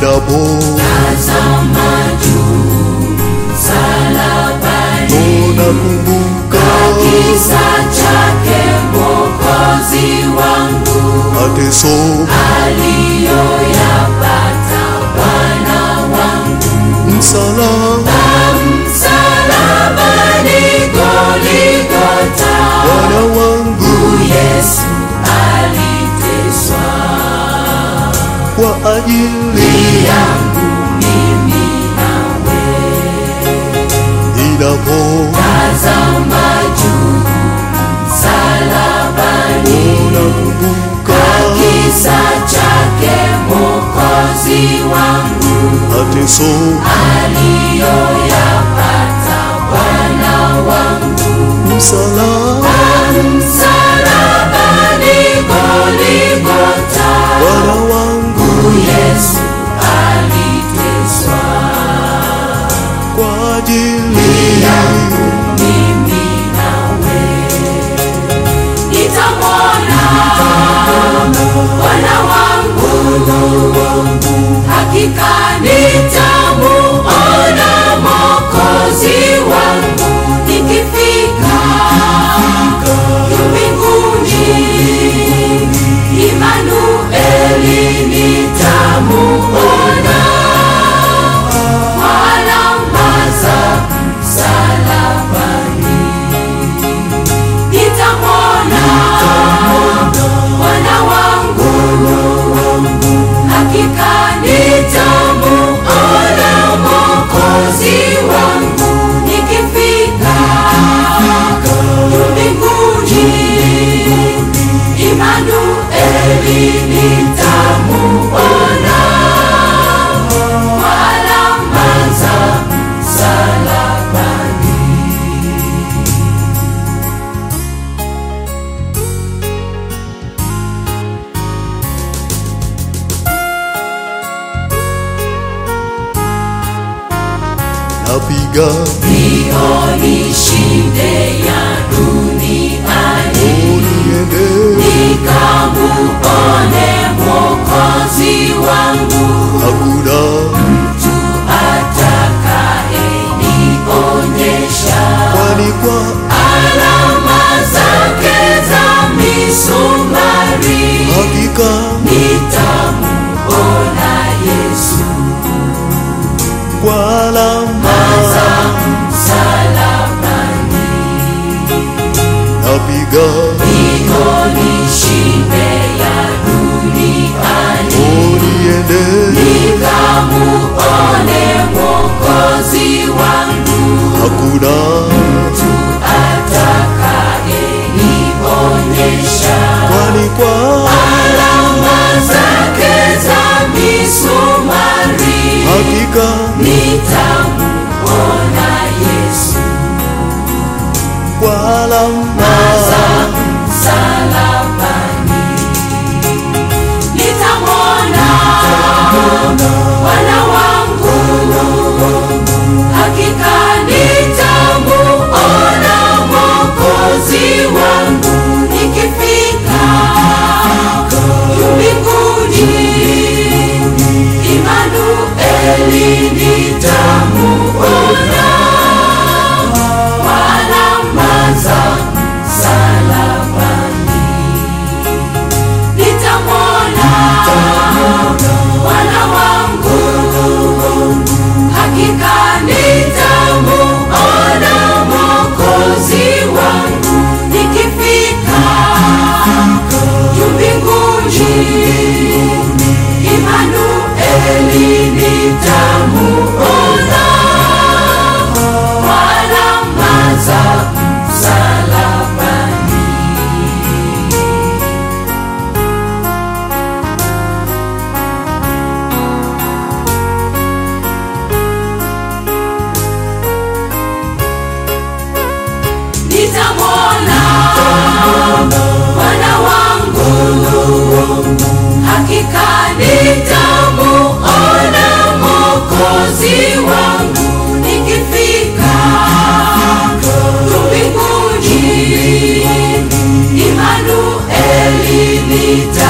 Minabo tazama juu salabani unakumbuka kisa chake mwokozi wangu. Mateso ajili yangu mimi nawe, ninapotazama juu msalabani, unakumbuka kisa chake Mwokozi wangu, mateso aliyoyapata Bwana wangu msalaba. napiga, mihoni shinde ya hakika nitamuona Yesu. kwa alama za msalaba day. Vida.